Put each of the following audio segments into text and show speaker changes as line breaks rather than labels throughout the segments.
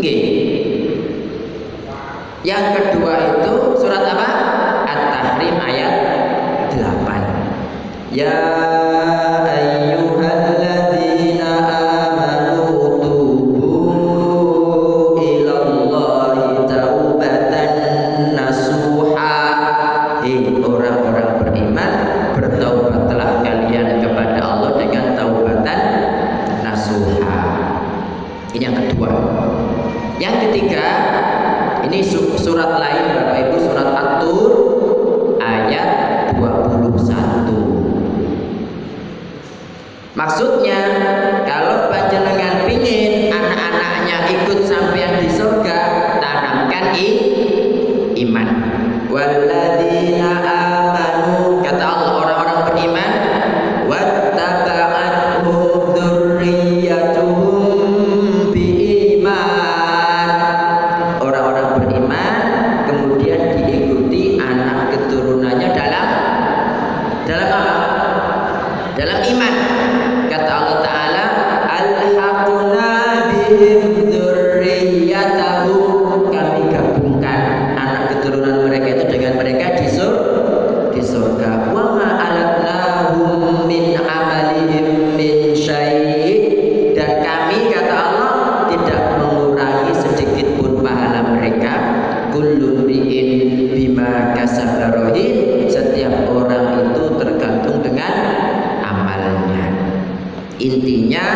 Nggih. Yang kedua itu surat apa? At-Tahrim ayat 8. Ya intinya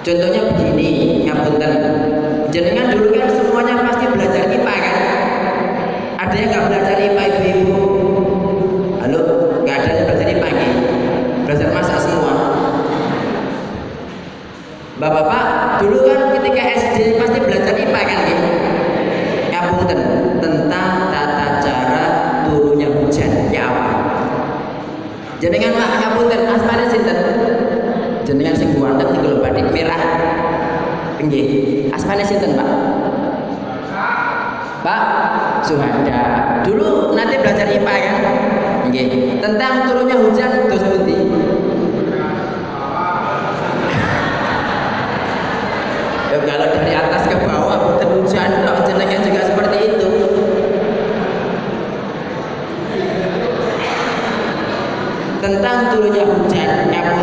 Contohnya begini. sinten Pak? Pak Suhada. Dulu nanti belajar IPA ya. Nggih. Tentang turunnya hujan terus pundi? Ya kalau dari atas ke bawah bukan hujan kok jenenge juga seperti itu. Tentang turunnya hujan, ngapun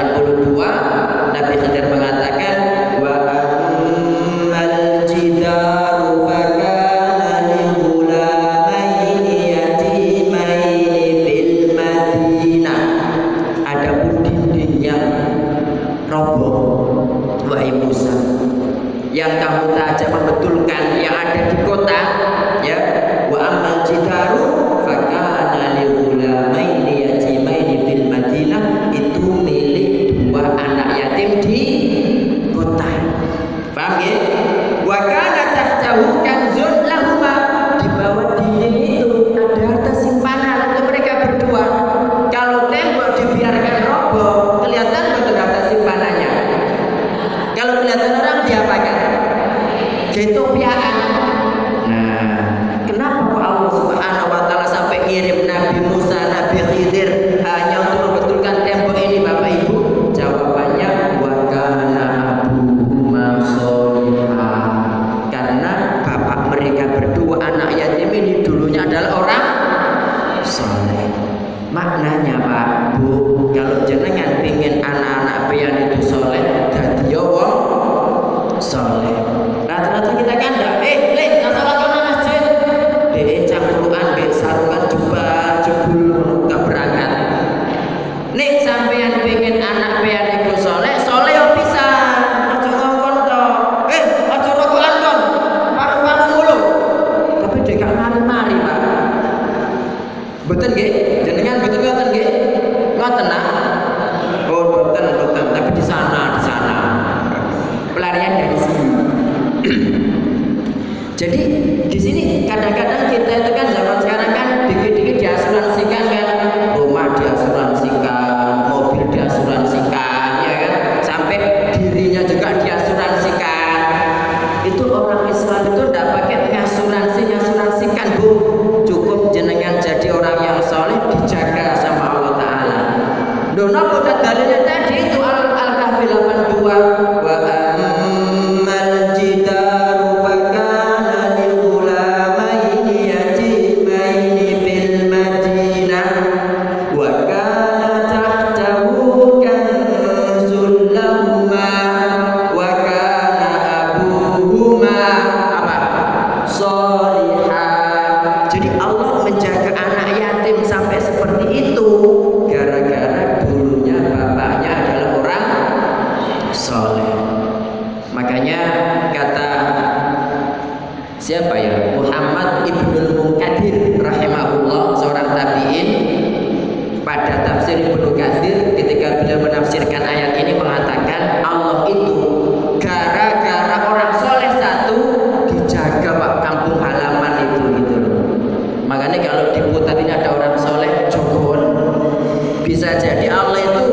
82 Nabi Khidir mengatakan okay Jadi Allah itu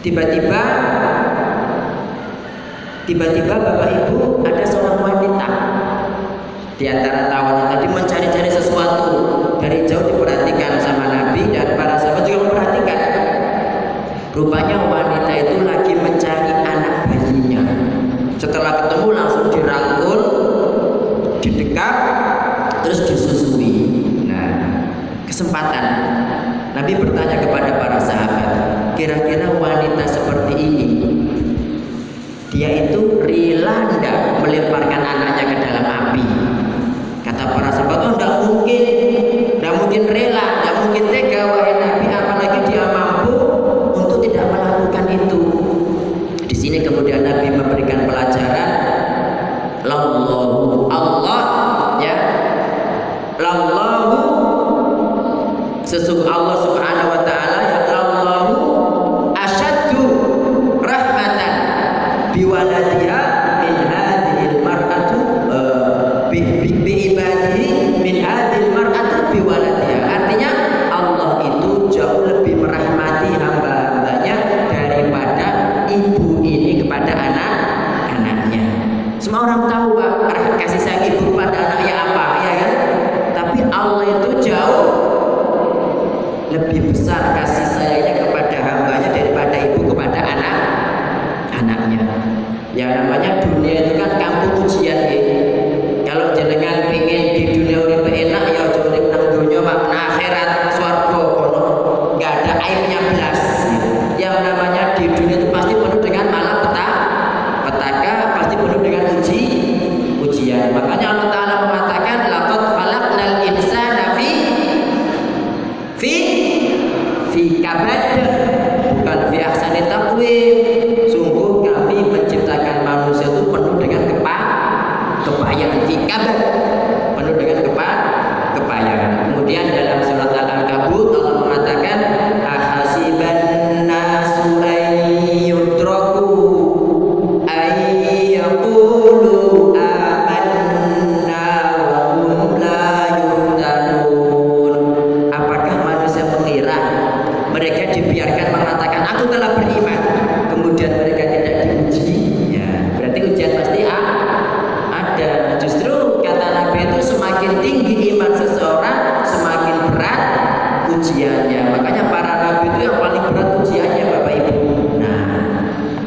Tiba-tiba tiba-tiba Bapak Ibu ada seorang wanita di antara tawanan tadi mencari-cari sesuatu. Dari jauh diperhatikan sama Nabi dan para sahabat juga memperhatikan. Rupanya wanita itu lagi mencari anak bayinya. Setelah ketemu langsung dirangkul didekat terus disusui. Nah kesempatan. Nabi bertanya kepada kira-kira wanita seperti ini. Dia itu rela tidak melemparkan anaknya ke dalam api. Kata para sahabat oh tidak mungkin. Tidak mungkin rela.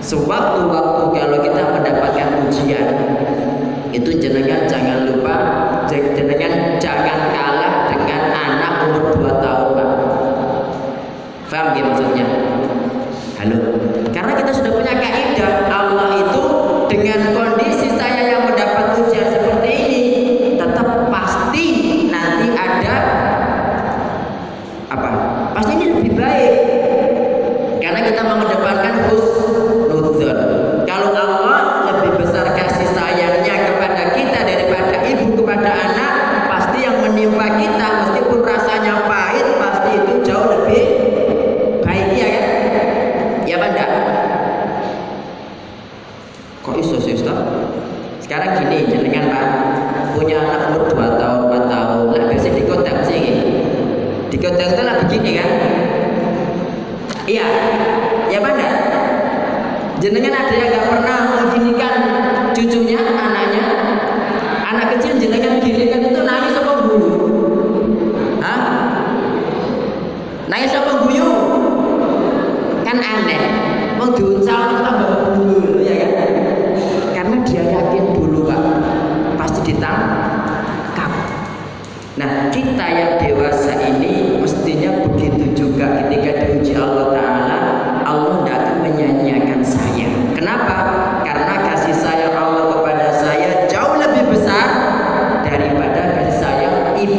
Sewaktu-waktu kalau kita mendapatkan ujian, itu jenengan jangan lupa, jenengan jangan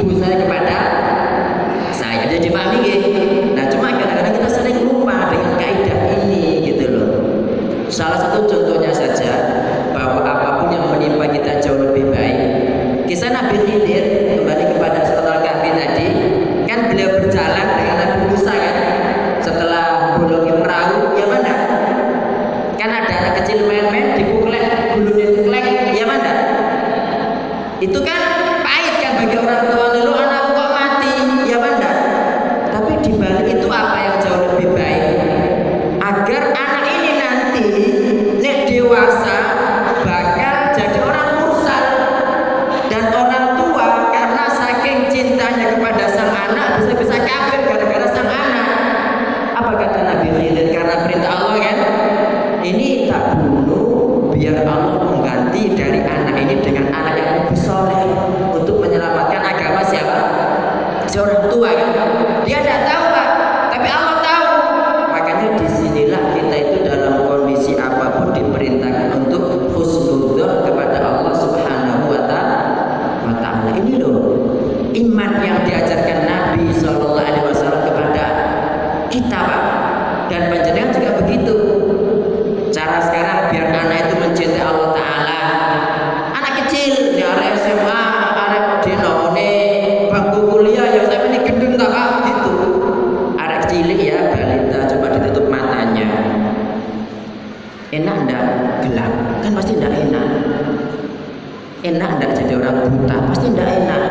ibu saya kepada Enak enggak? Gelap. Kan pasti enggak enak. Enak enggak jadi orang buta? Pasti enggak enak.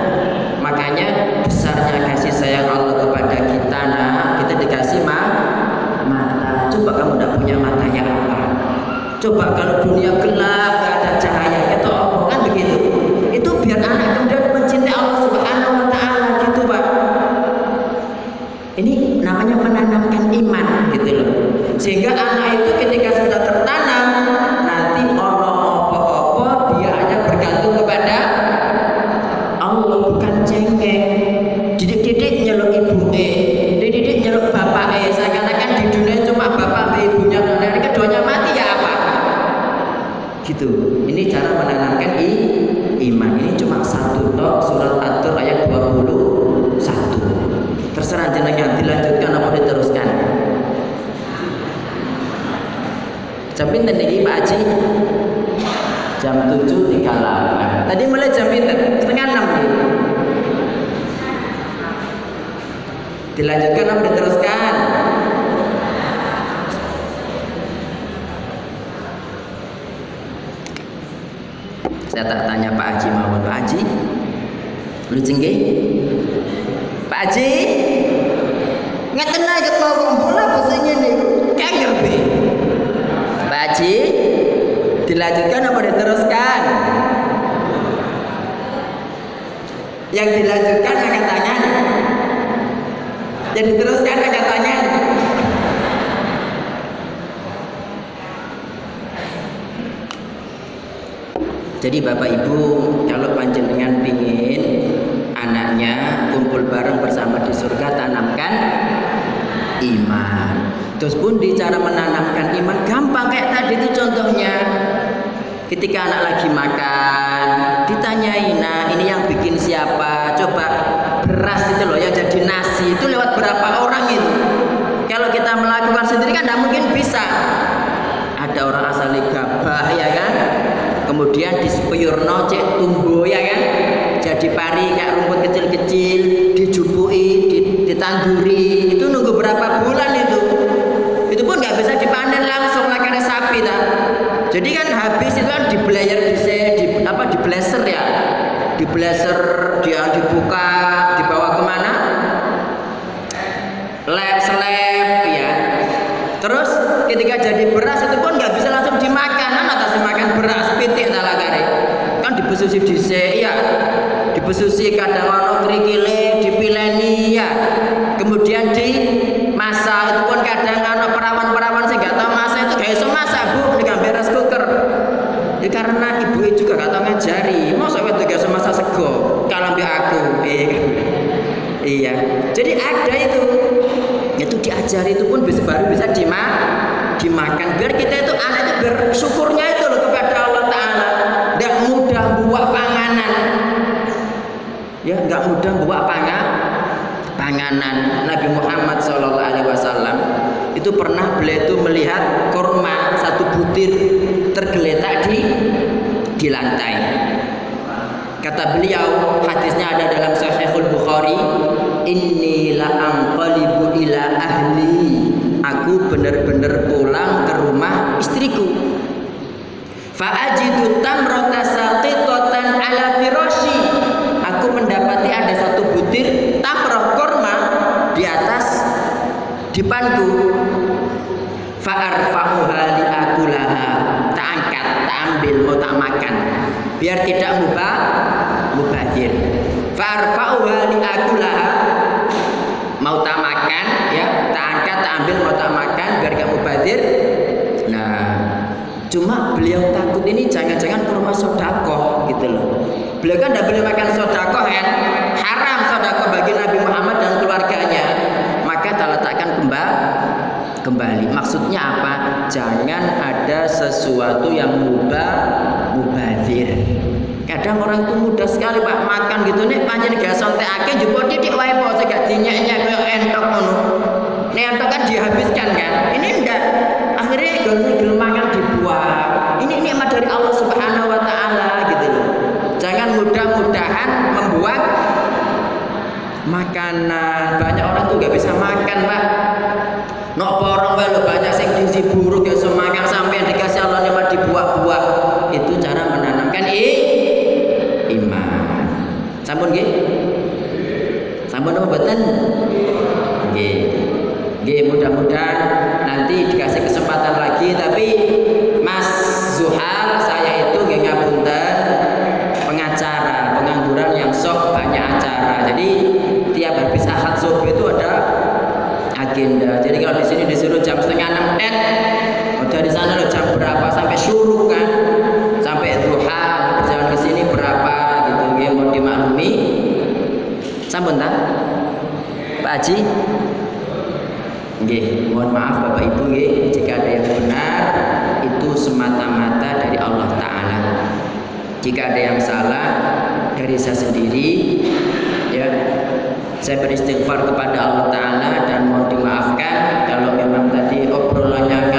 Makanya besarnya kasih sayang Allah kepada kita nah kita dikasih ma mata. Coba kamu enggak punya mata yang apa? Coba kalau dunia gelap Dilanjutkan apa diteruskan? Saya tak tanya Pak Haji mawon. Pak Haji, lu cenggih? Pak Haji, ngeten aja mau bola posisinya nih, kanger be. Pak Haji, dilanjutkan apa diteruskan? Yang dilanjutkan angkat tangan. Yang diteruskan angkat tangan. Jadi Bapak Ibu kalau panjenengan pingin anaknya kumpul bareng bersama di surga tanamkan iman. Terus pun di cara menanamkan iman gampang kayak tadi itu contohnya. Ketika anak lagi makan, ditanyai, nah ini yang bikin siapa? Coba beras itu loh jadi itu lewat berapa orang itu? Kalau kita melakukan sendiri kan tidak mungkin bisa. Ada orang asal gabah ya kan? kemudian di sepuyurno cek tumbuh ya kan jadi pari kayak rumput kecil-kecil dijupui ditanduri itu nunggu berapa bulan itu itu pun nggak bisa dipanen langsung lah karena sapi tak jadi kan habis itu kan di blayer di, di apa di blazer ya di blazer dia dibuka ketika jadi beras itu pun nggak bisa langsung dimakan. Kan atas makan beras pitik salah kare kan dibesusi dhisik ya dibesusi kadang ono krikile dipileni ya kemudian di masak itu pun kadang ono perawan-perawan sing gak tau masak itu gak iso masak Bu. Di beres cooker. Ya karena ibu juga gak tau ngajari. Masa itu gak iso masak sego kalau aku. Iya. Jadi ada itu. Itu diajari itu pun bisa baru bisa dima, dimakan. Biar kita itu anak itu bersyukurnya itu loh kepada Allah Taala. Tidak mudah buat panganan. Ya nggak mudah buat pangan panganan. Nabi Muhammad Shallallahu Alaihi Wasallam itu pernah beliau itu melihat korma satu butir tergeletak di di lantai. Kata beliau hadisnya ada dalam Sahihul Bukhari inni la ila ahli aku benar-benar pulang ke rumah istriku. Fa ajidu tamrata saqitatan ala firashi aku mendapati ada satu butir tamroh korma di atas dipanku fa arfa'uha li akulaha tak angkat tak ambil mau tak makan. Biar tidak mubah mubazir. Fa arfa'uha li akulaha mau tak makan ya tak angkat tak ambil mau tak makan biar gak mubazir nah Cuma beliau takut ini jangan-jangan kurma sodakoh gitu loh. Beliau kan tidak boleh makan sodakoh kan? Haram sodakoh bagi Nabi Muhammad dan keluarganya. Maka tak letakkan kembali kembali. Maksudnya apa? Jangan ada sesuatu yang mubah mubazir. Kadang orang itu mudah sekali pak makan gitu nih panjang gak sontek ake jupuk titik wae po gak dinyek-nyek entok ngono. Nek entok kan dihabiskan kan. Ini enggak. Akhirnya gak mangan dibuang. Ini nikmat dari Allah Subhanahu wa taala gitu loh. Jangan mudah-mudahan membuat makanan. Banyak orang tuh gak bisa makan, Pak. Nok porong wae banyak sing gizi buruk ya semakan sampai dikasih Allah nikmat dibuat-buat. Itu cara menanamkan i. Sampun nggih? Sampun apa mboten? Nggih. Nggih, mudah-mudahan nanti dikasih kesempatan lagi tapi Mas Zuhal saya itu nggih ngapunten pengacara, pengangguran yang sok banyak acara. Jadi tiap habis ahad subuh itu ada agenda. Jadi kalau di sini disuruh jam setengah enam net, oh dari sana lo jam berapa sampai syuruk kan, dimaklumi. Sampun tak? Pak Haji? Nggih, mohon maaf Bapak Ibu nggih, jika ada yang benar itu semata-mata dari Allah taala. Jika ada yang salah dari saya sendiri ya saya beristighfar kepada Allah Ta'ala dan mohon dimaafkan kalau memang tadi obrolannya